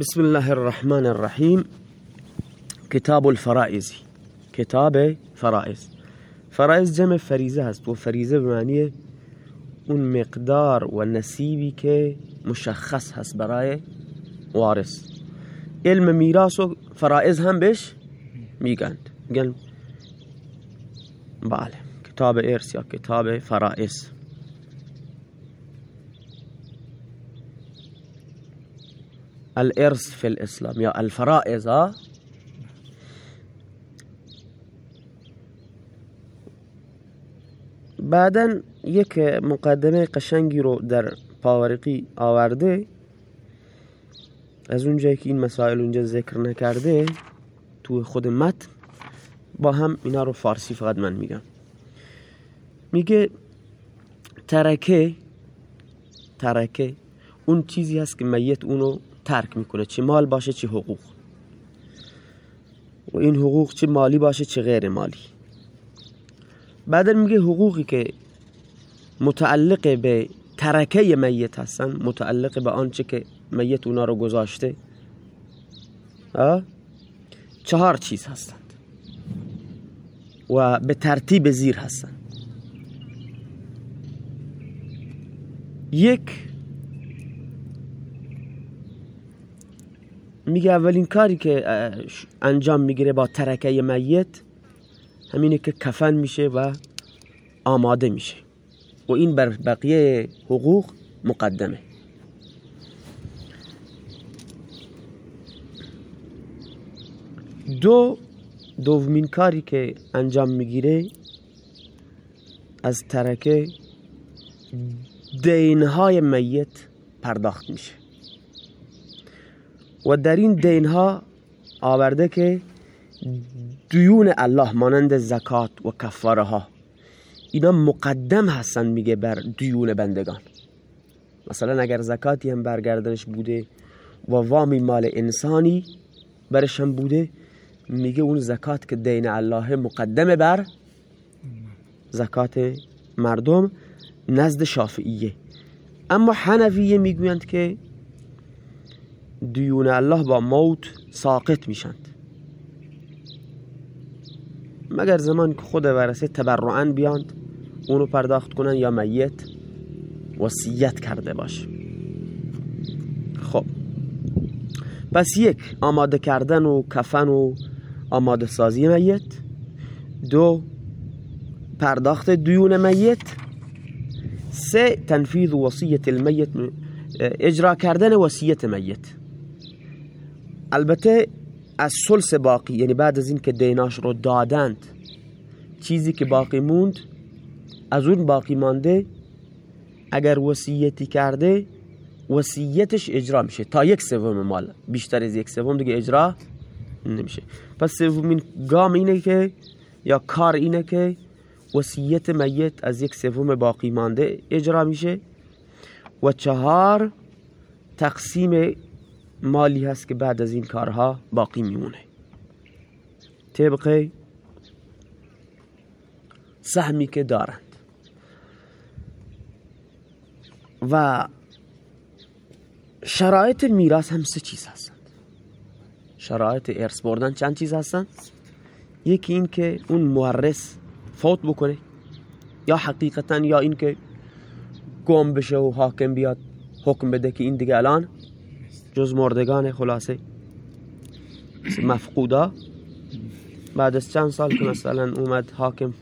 بسم الله الرحمن الرحیم کتاب الفرائزی کتاب فرائز فرائز جمع فریزه هست. و فریزه به اون مقدار و نصیبی که مشخص هست برای وارث. علم میراث و فرائز هم بهش میگند میگن بله کتاب ارث یا کتاب فرائز الارث فی الاسلام یا الفرائض. بعدا یک مقدمه قشنگی رو در پاورقی آورده. از اونجایی که این مسائل اونجا ذکر نکرده تو خود متن با هم اینا رو فارسی فقط من میگم. میگه ترکه ترکه اون چیزی هست که میت اونو ترک می‌کنه چه مال باشه چه حقوق. و این حقوق چه مالی باشه چه غیر مالی. بعد میگه حقوقی که متعلق به ترکه میت هستن متعلق به آنچه که میت اونا رو گذاشته چهار چیز هستند. و به ترتیب زیر هستند یک میگه اولین کاری که انجام می‌گیره با ترکه میت همینه که کفن میشه و آماده میشه. و این بر بقیه حقوق مقدمه. دو دومین کاری که انجام می‌گیره از ترکه دینهای میت پرداخت میشه. و در این دین ها آورده که دیون الله مانند زکات و کفاره ها اینا مقدم هستن میگه بر دیون بندگان. مثلا اگر زکاتی هم برگردنش بوده و وامی مال انسانی برش هم بوده میگه اون زکات که دین الله مقدم بر زکات مردم نزد شافعیه. اما حنفیه می‌گویند که دیون الله با موت ساقط میشند. مگر زمان که خود ورسه تبرعا بیاند اونو پرداخت کنن یا میت وصیت کرده باشه. خب پس یک آماده کردن و کفن و آماده سازی میت. دو پرداخت دیون میت. سه تنفیذ وصیت المیت اجرا کردن وصیت میت. البته از سلس باقی یعنی بعد از این که دیناش رو دادند چیزی که باقی موند از اون باقی مانده اگر وصیتی کرده وصیتش اجرا میشه. تا یک سوم مال بیشتر از یک سوم دیگه اجرا نمیشه. پس سومین گام اینه که یا کار اینه که وصیت میت از یک سوم باقی مانده اجرا میشه. و چهار تقسیم مالی هست که بعد از این کارها باقی میمونه. طبق سهمی که دارند. و شرایط میراث هم سه چیز هستند. شرایط ارث بردن چند چیز هستند؟ یکی این که اون مورث فوت بکنه یا حقیقتا یا این که گم بشه و حاکم بیاد حکم بده که این دیگه الان جز مردگان خلاصه مفقودا. بعد از چند سال که مثلا اومد حاکم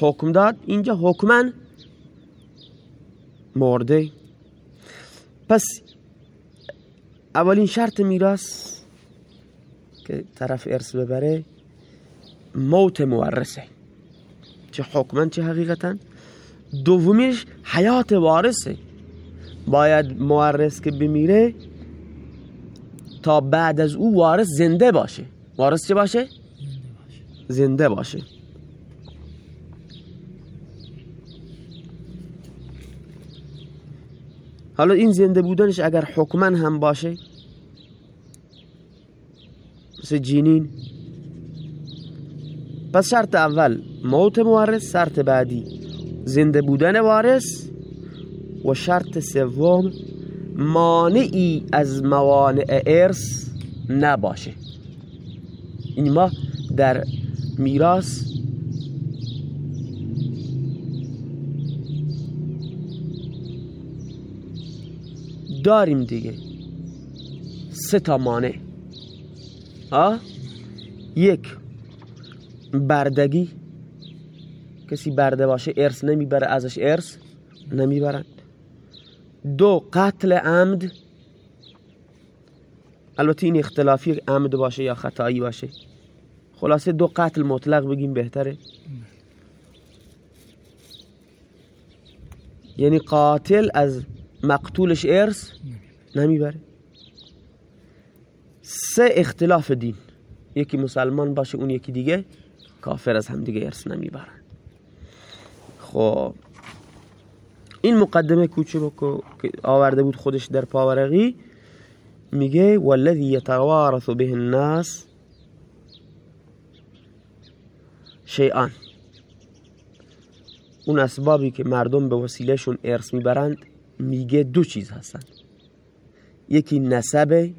حکم داد اینجا حکمن مرده. پس اولین شرط میراث که طرف ارث ببره موت مورثه. چه حکمن چه حقیقتا. دومیش حیات وارثه. باید مورث که بمیره تا بعد از او وارث زنده باشه وارث چه باشه؟ زنده باشه حالا این زنده بودنش اگر حکمن هم باشه مثل جینین پس شرط اول موت وارث شرط بعدی زنده بودن وارث و شرط سوم مانعی از موانع ارث نباشه. این ما در میراث داریم دیگه. سه تا مانع. ها؟ یک بردگی. کسی برده باشه ارث نمی‌بره ازش ارث نمی‌برند دو قتل عمد. البته این اختلافی عمد باشه یا خطایی باشه. خلاصه دو قتل مطلق بگیم بهتره. یعنی قاتل از مقتولش ارث نمی‌بره. سه اختلاف دین. یکی مسلمان باشه اون یکی دیگه کافر از هم دیگه ارث نمی‌برن خب. این مقدمه کوچولو که آورده بود خودش در پاورقی میگه والذی یتوارث به الناس شیئان اون اسبابی که مردم به وسیلهشون ارث می‌برند میگه دو چیز هستند یکی نسبه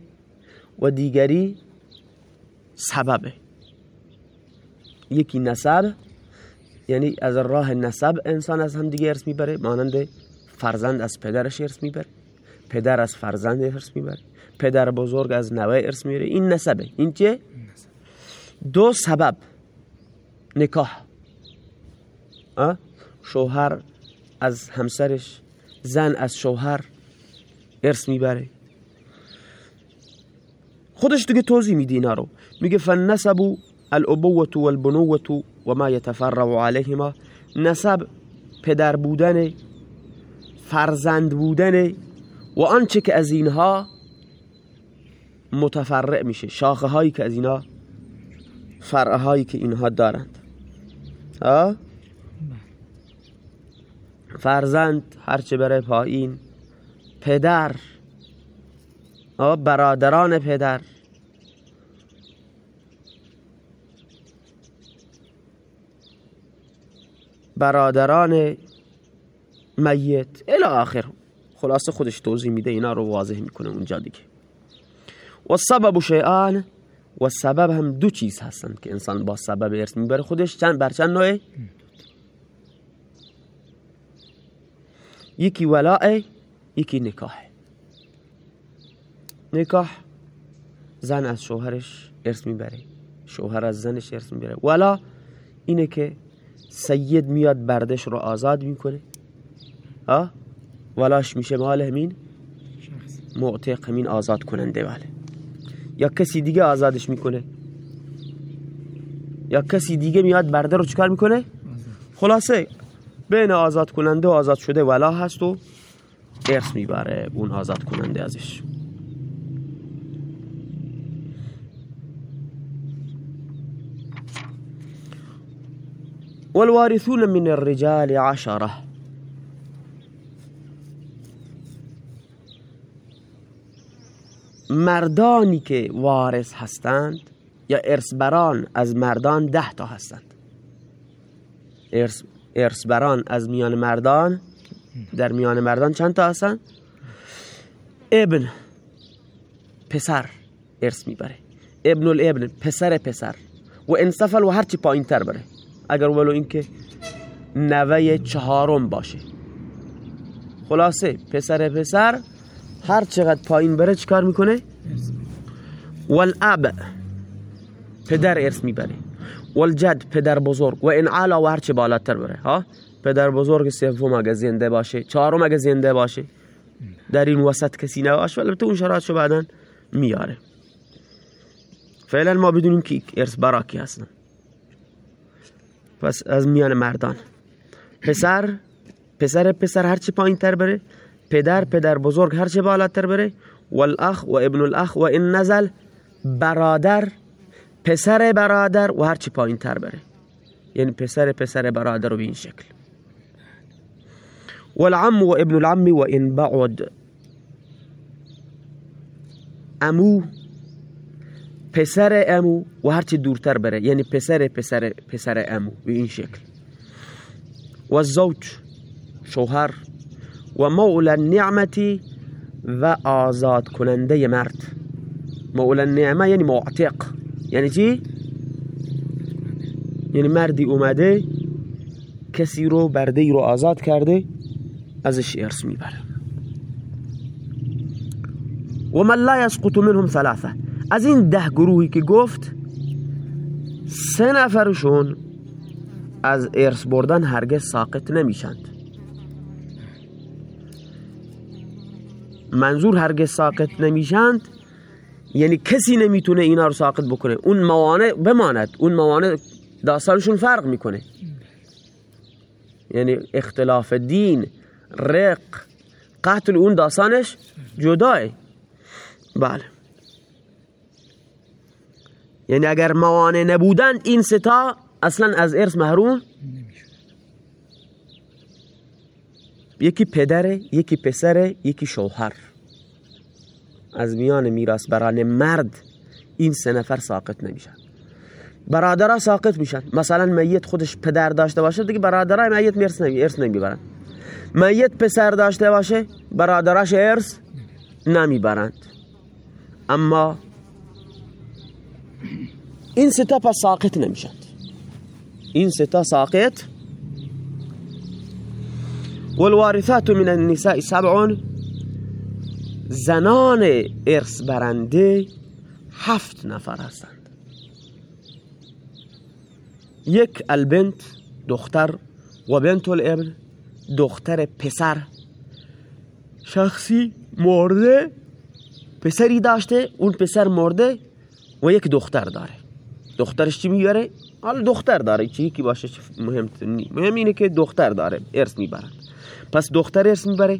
و دیگری سببه. یکی نسب یعنی از راه نسب انسان از هم دیگه ارث می‌بره مانند فرزند از پدرش ارث می‌بره پدر از فرزند ارث می‌بره پدر بزرگ از نوه ارث می‌بره. این نسبه. این چه؟ دو سبب. نکاح. شوهر از همسرش زن از شوهر ارث می‌بره. خودش دیگه توضیح میده اینا رو. میگه فالنسب الابوة والبنوة وما يتفرع عليهما. نسب پدر بودن فرزند بودن و آنچه که از اینها متفرع میشه. شاخه هایی که از اینها فرع هایی که اینها دارند. فرزند هرچه بره پایین. پدر برادران پدر. برادران میت. الی آخر. خلاصه خودش توضیح میده اینا رو واضح می‌کنه اونجا دیگه. و سبب شیعان و سبب هم دو چیز هستن که انسان با سبب ارث می‌بره. خودش چند بر چند نوعه؟ یکی ولاء یکی نکاح. نکاح زن از شوهرش ارث می‌بره. شوهر از زنش ارث می‌بره. ولا اینه که سید میاد بردش رو آزاد می‌کنه. آه ولاش میشه مال همین معتق همین آزاد کننده بله یا کسی دیگه آزادش می‌کنه؟ یا کسی دیگه میاد برده رو چکار می‌کنه؟ خلاصه بین آزاد کننده و آزاد شده ولا هست و ارث می‌بره اون آزاد کننده ازش. والوارثون من الرجال عشره مردانی که وارث هستند یا ارثبران از مردان ده تا هستند. ارثبران از میان مردان در میان مردان چند تا هستند؟ ابن پسر ارث می‌بره. ابن الابن پسر پسر. و انصفل و هرچی پایین تر بره؟ اگر ولو اینکه نوه چهارم باشه. خلاصه پسر پسر هر چقدر پایین بره چیکار می‌کنه؟ والاب پدر ارث می‌بره. والجد پدر بزرگ. و این علا و بالاتر بره. ها؟ پدر بزرگ سوم اگه زنده باشه چهارم اگه زنده باشه. در این وسط کسی نباشه تو اون شرایطشو بعدا میاره. فعلا ما بدونیم که ارث براکی هستن. پس از میان مردان. پسر پسر پسر هرچی پایین تر بره پدر پدر بزرگ هرچی بالاتر بره والاخ و ابن الاخ و این نزل برادر پسر برادر و هرچی پایین تر بره. یعنی پسر پسر برادر رو به این شکل. والعم و ابن العم و این بعد. امو پسر امو و هرچی دورتر بره یعنی پسر پسر پسر امو به این شکل. و زوج شوهر و مولا نعمتی و آزاد کننده مرد. مولا نعمه یعنی معتق. یعنی چی؟ یعنی مردی اومده کسی رو برده رو آزاد کرده ازش ارث می‌بره. و من لا یسقط منهم ثلاثه. از این ده گروهی که گفت سه نفرشون از ارث بردن هرگز ساقط نمیشند. منظور هرگز ساقط نمیشند یعنی کسی نمی‌تونه اینا رو ساقط بکنه. اون موانع بماند. اون موانع داستانشون فرق می‌کنه. یعنی اختلاف دین رق قتل اون داستانش جداه. بله. یعنی اگر موانع نبودند این ستا اصلا از ارث محروم یکی پدره یکی پسره یکی شوهر. از میان میراث بران مرد این سه نفر ساقط نمیشن. برادرها ساقط میشن. مثلا میت خودش پدر داشته باشه دیگه برادرای میت ارث نمی ارث نمی‌برن. میت پسر داشته باشه برادراش ارث نمی‌برند. اما این ستا پس ساقط نمیشند این ستا ساقط والوارثات من النساء سبع زنان ارث برنده هفت نفر هستند. یک البنت دختر و بنت الابن دختر پسر. شخصی مرده پسری داشته اون پسر مرده و یک دختر داره. دخترش چی می‌بره؟ حالا دختر داره. چی؟ کی باشه؟ مهم مهم اینه که دختر داره. ارث می‌برند پس دختر ارث می‌بره؟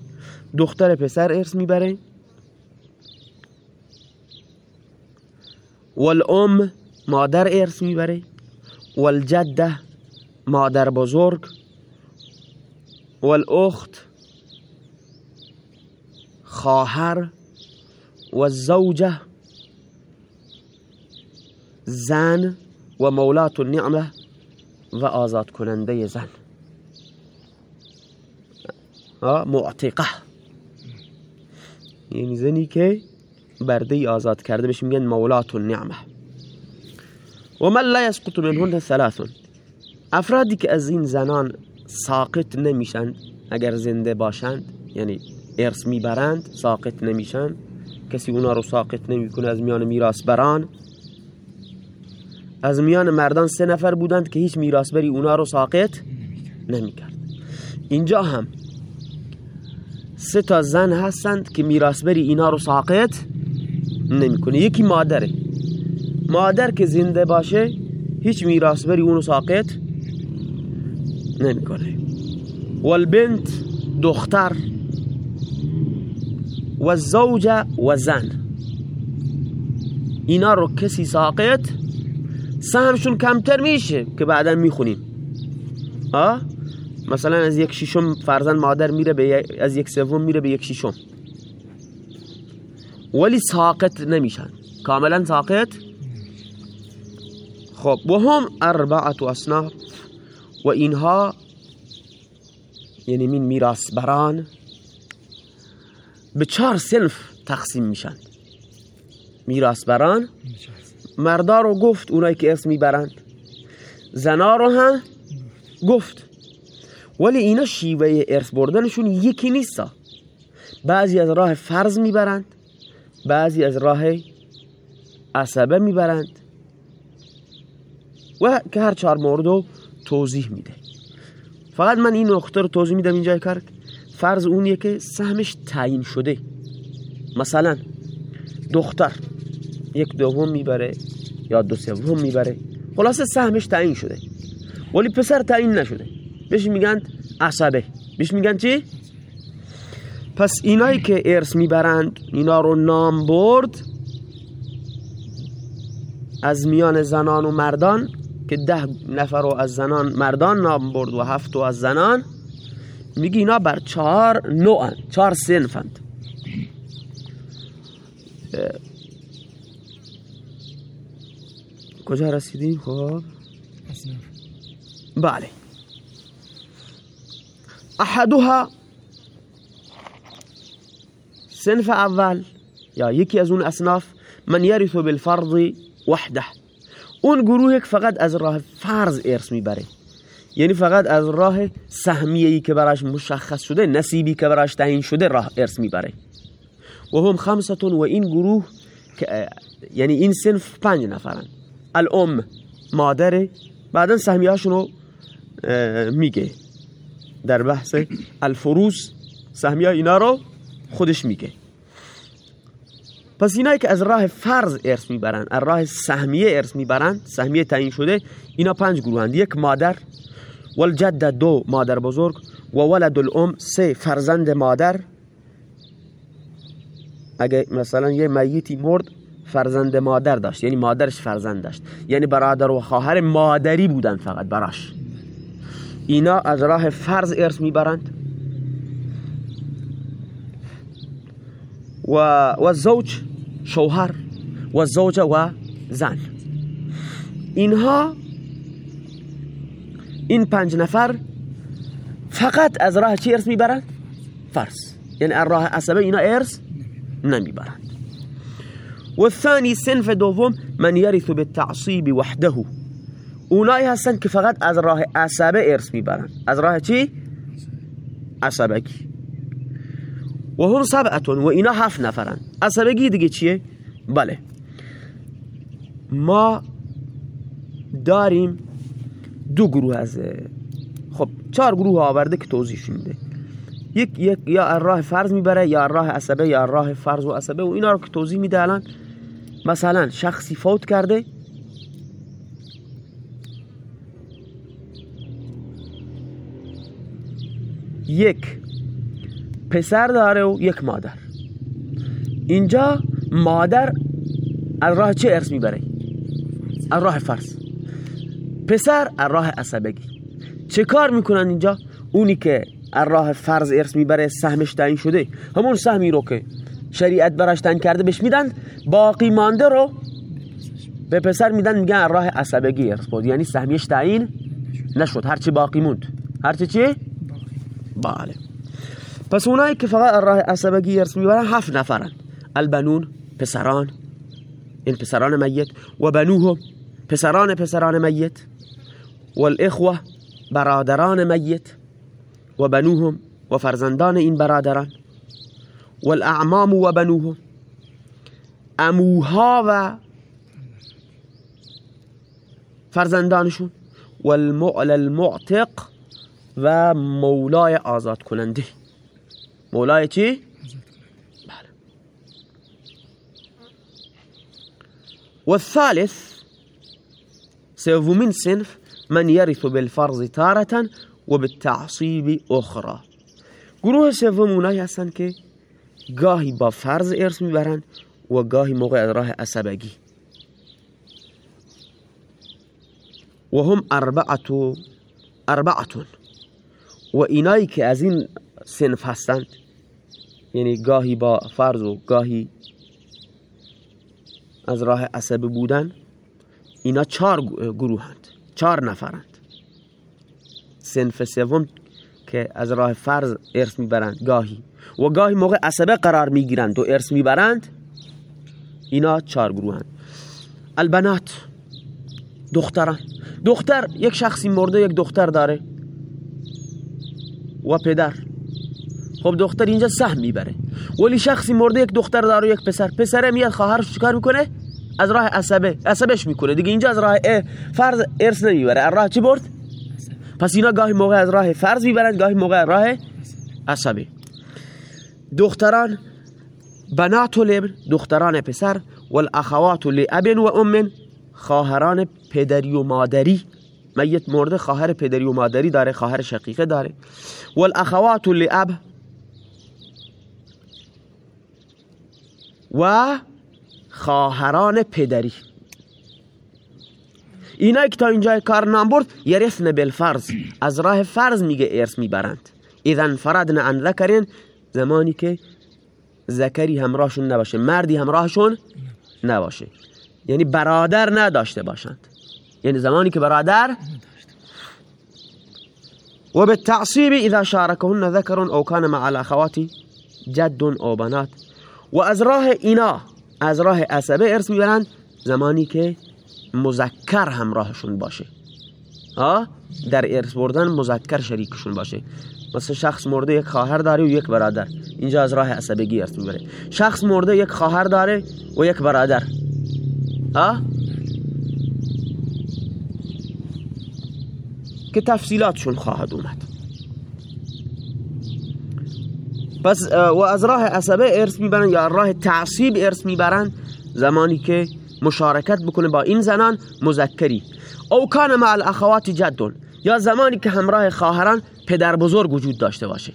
دختر پسر ارث می‌بره؟ والام مادر ارث می‌بره؟ والجده مادر بزرگ؟ والاخت خواهر؟ والزوجه زن و مولات النعمه و آزاد کننده زن معتقه. یعنی زنی که برده آزاد کرده بشه میگن مولات النعمه. و من لا يسقط منهن ثلاث. افرادی که از این زنان ساقط نمیشن اگر زنده باشند یعنی ارث می‌برند ساقط نمیشن. کسی اونا رو ساقط نمی‌کنه از میان میراث بران. از میان مردان سه نفر بودند که هیچ میراثبری اونا رو ساقط نمی‌کرد. اینجا هم سه تا زن هستند که میراثبری اینا رو ساقط نمی‌کنه. یکی مادره. مادر که زنده باشه هیچ میراثبری اونو ساقط نمی‌کنه. والبنت دختر و زوجه و زن. اینا رو کسی ساقط سهمشون کمتر میشه که بعدا می‌خونیم. ها مثلا از یک شیشم فرزن مادر میره به از یک سوم میره به یک شیشم ولی ساقط نمیشن. کاملا ساقط؟ خب و هم اربعت اصناف و اینها یعنی من میراث بران به چهار سنف تقسیم میشن. میراث بران مردا رو گفت اونایی که اسم می‌برند. زنا رو هم گفت. ولی اینا شیوه ارث بردنشون یکی نیست بعضی از راه فرض می‌برند بعضی از راه عصبه می‌برند و که هر چهار مورد توضیح میده. فقط من این نقطه رو توضیح میدم اینجا کار. فرض اونیه که سهمش تعیین شده. مثلا دختر. یک دوم می‌بره یا دو سوم می‌بره. خلاصه سهمش تعیین شده. ولی پسر تعیین نشده. بهش میگن عصبه. بهش میگن چی؟ پس اینایی که ارث می‌برند اینا رو نام برد از میان زنان و مردان که ده نفر رو از زنان مردان نام برد و هفت از زنان. میگه اینا بر چهار نوعن چهار سنفند کجا رسیدیم خب؟ بله. احدها سنف اول یا یکی از اون اصناف من یرث بالفرض وحده. اون گروه که فقط از راه فرض ارث می‌بره. یعنی فقط از راه سهمیه‌ای که براش مشخص شده نصیبی که براش تعیین شده راه ارث می‌بره. و هم خمستون و این گروه یعنی این سنف پنج نفرن. الام مادره بعدا سهمیهاشونو میگه. در بحث الفروس سهمیه اینا رو خودش میگه. پس اینایی که از راه فرض ارث می‌برن از راه سهمیه ارث می‌برن سهمیه تعیین شده اینا پنج گروهند. یک مادر والجد دو مادر بزرگ و ولد الام سه فرزند مادر. اگه مثلا یه میتی مرد فرزند مادر داشت. یعنی مادرش فرزند داشت. یعنی برادر و خواهر مادری بودن فقط براش. اینا از راه فرض ارث می‌برند. و و زوج شوهر و زوجه و زن. اینها این پنج نفر فقط از راه چی ارث می‌برند؟ فرض. یعنی از راه عصبه اینا ارث نمی‌برند. و الثاني سنف دوم من یرث بالتعصیب وحده. اونایی هستن که فقط از راه عصبه ارث می‌برن. از راه چی؟ عصبگی و هم سبعتون و اینا هفت نفرن. عصبگی دیگه چیه؟ بله. ما داریم دو گروه از خب چهار گروه آورده که توضیح میده یک یک یا راه فرض می‌بره یا راه عصبه یا راه فرض و عصبه و اینا رو که توضیح میده الان. مثلا شخصی فوت کرده یک پسر داره و یک مادر. اینجا مادر از راه چه ارث می‌بره؟ از راه فرض پسر از راه عصبگی. چه کار می‌کنن اینجا؟ اونی که از راه فرض ارث می‌بره سهمش تعیین شده. همون سهمی رو که شریعت براش تعیین کرده بهش میدن باقی مانده رو به پسر میدن میگن راه عصبگی بود یعنی سهمیش تعیین نشد. هرچی باقی موند. هرچی چی بله. پس اونایی که فقط راه عصبگی ارث می‌برن هفت نفرن. البنون پسران این پسران میت و بنوهم پسران پسران میت والاخوه برادران میت و بنوهم و فرزندان این برادران. والأعمام و بنوهم اموها و فرزندانشون. والمعل المعتق و مولای آزاد کننده. مولای چی؟ بله. والثالث سومین صنف من يرث بالفرض تارة و بالتعصیب أخرى. گروه سوم اونایی هستن که گاهی با فرض ارث می‌برن و گاهی موقع راه عصبگی. و هم اربعتو و اینایی که از این سنف هستند یعنی گاهی با فرض و گاهی از راه عصبی بودن اینا چهار گروهند چهار نفرند. سنف سوم که از راه فرض ارث می‌برند گاهی. و گاهی موقع عصبه قرار می‌گیرند و ارث می‌برند. اینا چهار گروهند البنات دختران. دختر یک شخصی مرده یک دختر داره. و پدر. خب دختر اینجا سهم می‌بره. ولی شخصی مرده یک دختر داره یک پسر. پسره میاد خواهرش چیکار می‌کنه؟ از راه عصبه. عصبش می‌کنه. دیگه اینجا از راه فرض ارث نمی‌بره. از راه چی برد؟ پس اینا گاهی موقع از راه فرض می‌برند گاهی موقع از راه عصبه. دختران بنات الابن دختران پسر والاخوات لاب و ام خواهران پدری و مادری. میت مرده خواهر پدری و مادری داره خواهر شقیقه داره. والاخوات لاب و خواهران پدری. اینا که تا اینجا کار نام برد بالفرض از راه فرض میگه ارث می‌برند. اذا فرضن عن ذکرین زمانی که ذکری همراهشون نباشه مردی همراهشون نباشه. یعنی برادر نداشته باشند. یعنی زمانی که برادر و تعصیب اذا شاركهن ذكر او كان مع الاخوات جد او بنات. و از راه اینا از راه عصبه ارث می‌برند زمانی که مذکر همراهشون باشه. ها؟ در ارث بردن مذکر شریکشون باشه. مثل شخص مرده یک خواهر داره و یک برادر. اینجا از راه عصبگی ارث می‌بره شخص مرده یک خواهر داره و یک برادر. ها؟ که تفصیلاتشون خواهد اومد. پس و از راه عصبه ارث می‌برن یا راه تعصیب ارث می‌برن زمانی که مشارکت بکنه با این زنان مذکری. او کان مع الاخوات جدون. یا زمانی که همراه خواهران پدر بزرگ وجود داشته باشه.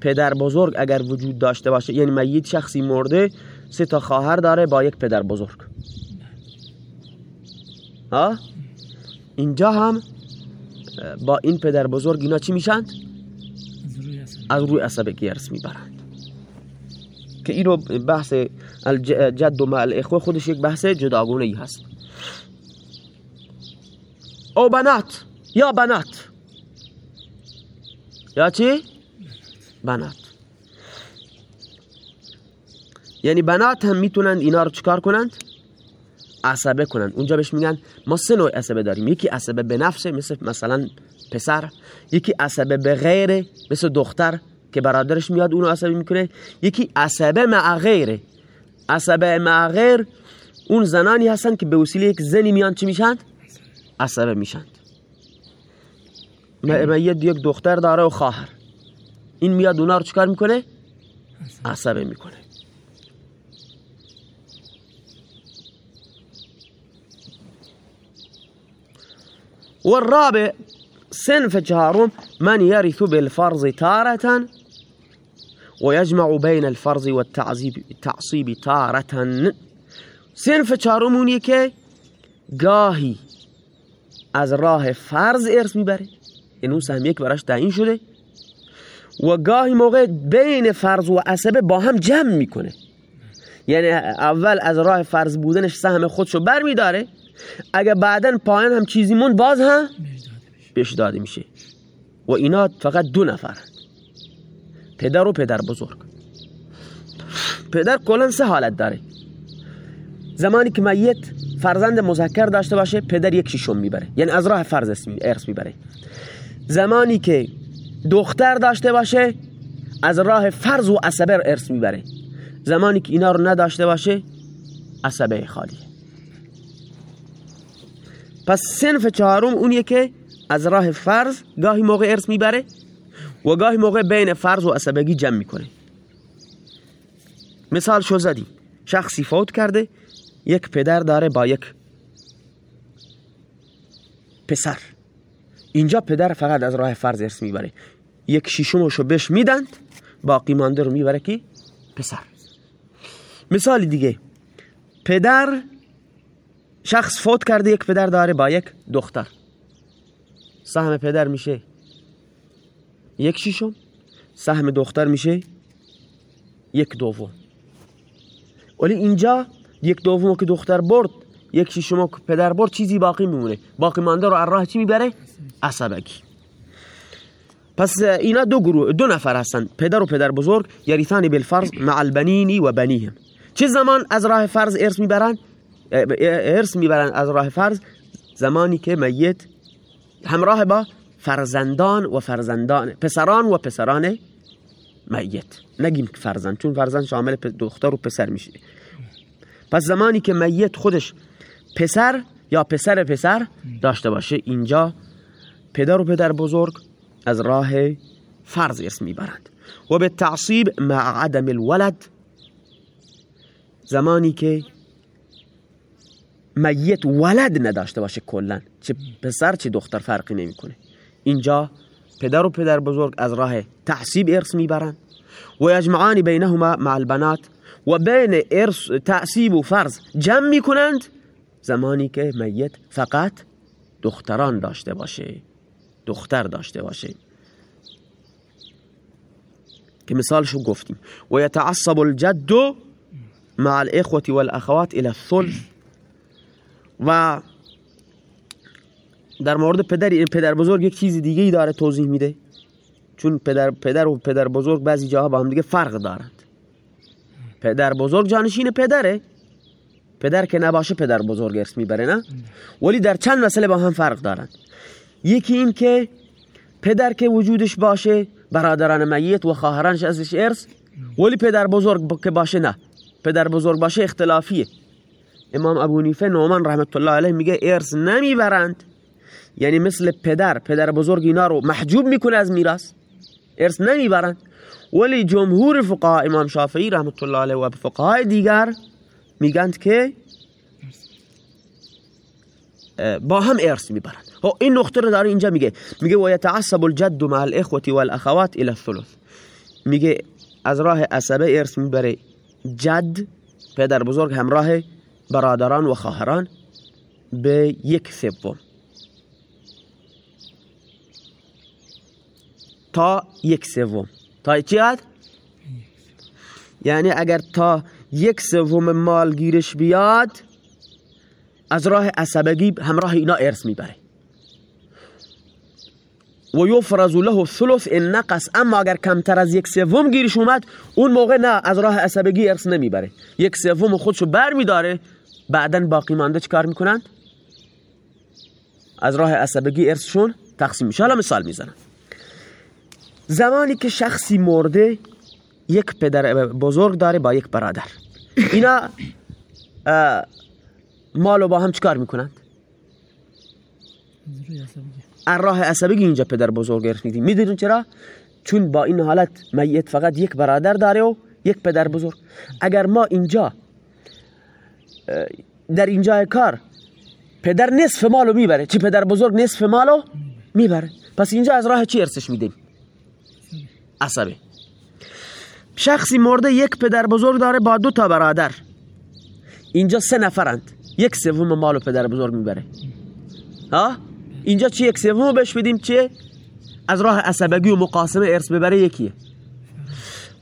پدر بزرگ اگر وجود داشته باشه یعنی میت شخصی مرده سه تا خواهر داره با یک پدر بزرگ. ها؟ اینجا هم با این پدر بزرگ اینا چی میشند؟ از روی عصبگی ارث می‌برند. که اینو بحث الجد و مع اخوه خودش یک بحث جداگونه ای هست. او بنات یا بنات؟ یا چی؟ بنات. یعنی بنات هم می‌تونند اینا رو چکار کنند؟ عصبه کنند. اونجا بهش میگن ما سه نوع عصبه داریم. یکی عصبه به نفسه مثل مثلا پسر. یکی عصبه به غیره مثل دختر که برادرش میاد اونو عصبه می‌کنه. یکی عصبه مع غیره عصبه مع غیر اون زنانی هستن که به وسیله یک زنی میان چی میشند؟ عصبه میشند میاد یک دختر داره و خواهر. این میاد اونا رو چکار می‌کنه؟ عصبه می‌کنه. والرابع صنف چهارم من يرث بالفرض تارة ويجمع بين الفرض والتعصيب تارة صنف چهارم اونیه که گاهی از راه فرض ارث می‌بره. یعنی اون سهم یک براش تعیین شده. و گاهی موقع بین فرض و عصبه با هم جمع می‌کنه. یعنی اول از راه فرض بودنش سهم خودشو بر میداره اگه بعدا پایان هم چیزی مون باز هم بهش داده میشه. و اینا فقط دو نفر. پدر و پدر بزرگ. پدر کلا سه حالت داره. زمانی که میت فرزند مذکر داشته باشه پدر یک شیشم می‌بره. یعنی از راه فرض ارث می‌بره. زمانی که دختر داشته باشه از راه فرض و عصبه ارث می‌بره. زمانی که اینا رو نداشته باشه عصبه خالی پس سنف چهارم اونیه که از راه فرض گاهی موقع ارث می‌بره و گاهی موقع بین فرض و عصبگی جمع می‌کنه. مثال شو زدیم. شخصی فوت کرده یک پدر داره با یک پسر. اینجا پدر فقط از راه فرض ارث می‌بره. یک شیشمشو بهش میدند باقی مانده رو می‌بره کی؟ پسر. مثال دیگه. پدر شخص فوت کرده یک پدر داره با یک دختر. سهم پدر میشه یک شیشم سهم دختر میشه یک دوم. ولی اینجا یک دوم که دختر برد یک پدر برد چیزی باقی میمونه. باقی مانده رو راه چی می‌بره؟ عصبگی. پس اینا دو گروه دو نفر هستن. پدر و پدر بزرگ یریثان بالفرض مع البنین و بنیهم. چه زمان از راه فرض ارث می‌برن؟ ارث می‌برن از راه فرض؟ زمانی که میت همراه با فرزندان و فرزندان پسران و پسران میت. نگیم فرزند چون فرزند شامل دختر و پسر میشه. پس زمانی که میت خودش پسر یا پسر پسر داشته باشه. اینجا پدر و پدر بزرگ از راه فرض اسم می‌برند. و به تعصیب مع عدم الولد زمانی که میت ولد نداشته باشه کلا. چه پسر چه دختر فرقی نمی‌کنه. اینجا پدر و پدر بزرگ از راه تعصیب ارث می‌برند. و یجمعان بینهما مع البنات و بین ارث تعصیب و فرض جمع می‌کنند. زمانی که میت فقط دختران داشته باشه دختر داشته باشه. که مثالشو گفتیم. و یتعصب الجد مع الاخوة والاخوات الى الثلث. و در مورد پدر پدر بزرگ یک چیز دیگه ای داره توضیح میده. چون پدر پدر و پدر بزرگ بعضی جاها با هم دیگه فرق دارند. پدر بزرگ جانشین پدره. پدر که نباشه پدر بزرگ ارث می‌بره نه؟ ولی در چند مسئله با هم فرق دارن. یکی این که پدر که وجودش باشه برادران میت و خواهرانش ازش ارث ولی پدر بزرگ که باشه نه. پدر بزرگ باشه اختلافیه. امام ابو نیفه نومان رحمت الله علیه میگه ارث نمی‌برند. یعنی مثل پدر پدر بزرگ اینا رو محجوب می‌کنه از میراث. ارث نمی‌برند. ولی جمهور فقها امام شافعی رحمت الله علیه و فقهای دیگر میگند که با هم ارث می‌برند خب، این نقطه رو داره اینجا میگه. میگه و یتعصب الجد مع الاخوه والاخوات الى الثلث. میگه از راه عصبه ارث می‌بره جد پدر بزرگ همراه برادران و خواهران به یک سوم. تا یک سوم. تا چی یعنی اگر تا یک سوم مال گیرش بیاد از راه عصبگی همراه اینا ارث می‌بره. و یفرز له ثلث ان نقص اما اگر کمتر از یک سوم گیرش اومد اون موقع نه از راه عصبگی ارث نمی‌بره. یک سوم خودشو بر میداره بعدا باقی مانده چیکار می‌کنند از راه عصبگی ارثشون تقسیم میشه. حالا مثال می‌زنم. زمانی که شخصی مرده یک پدر بزرگ داره با یک برادر. اینا مالو با هم چیکار می‌کنند؟ راه عصبگی اینجا پدر بزرگ میدیم می‌دونین چرا؟ چون با این حالت میت فقط یک برادر داره و یک پدر بزرگ. اگر ما اینجا در اینجا کار پدر نصف مالو می‌بره. چی پدر بزرگ نصف مالو می‌بره. پس اینجا از راه چی ارثش میدیم؟ عصبه شخصی مرده یک پدر بزرگ داره با دو تا برادر. اینجا سه نفرند. یک سوم مالو پدر بزرگ می‌بره. ها؟ اینجا چی یک سوم بهش بدیم چه از راه عصبگی و مقاسمه ارث ببره یکیه.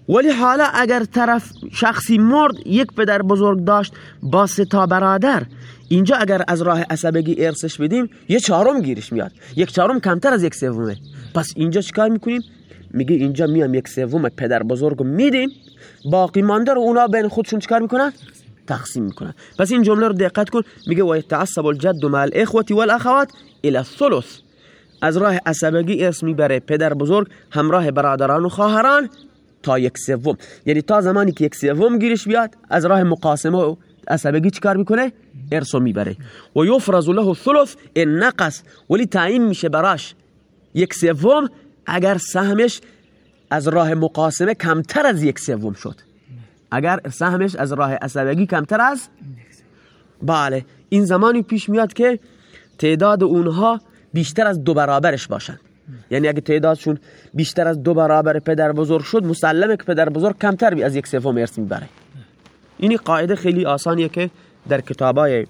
ولی حالا اگر طرف شخصی مرد یک پدر بزرگ داشت با سه تا برادر اینجا اگر از راه عصبگی ارثش بدیم یه چهارم گیرش میاد. یک چهارم کمتر از یک سومه. پس اینجا چیکار می‌کنیم؟ میگه اینجا میام یک سوم پدر بزرگ میدیم؟ باقی مانده رو اونا بین خودشون چیکار می‌کنن؟ تقسیم می‌کنن. پس این جمله رو دقت کن. میگه و یتعصب الجد مع الاخوه والاخوات الى الثلث از راه عصبگی ارث می‌بره پدر بزرگ همراه برادران و خواهران تا یک سوم. یعنی تا زمانی که یک سوم گیرش بیاد از راه مقاسمه و عصبگی چیکار می‌کنه؟ ارثو می‌بره. و یفرز له الثلث ان نقص ولی تعیین میشه براش یک سوم اگر سهمش از راه مقاسمه کمتر از یک سوم شد. اگر سهمش از راه عصبگی کمتر از بله این زمانی پیش میاد که تعداد اونها بیشتر از دو برابرش باشن. یعنی اگه تعدادشون بیشتر از دو برابر پدر بزرگ شد مسلمه که پدر بزرگ کمتر از یک سوم ارث می‌بره. اینی قاعده خیلی آسانیه که در کتابای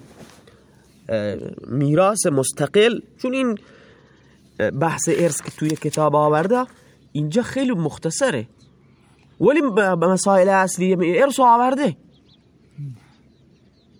میراث مستقل چون این بحث ارث که توی کتاب آورده اینجا خیلی مختصره. ولی مسائل اصلی ارث آورده.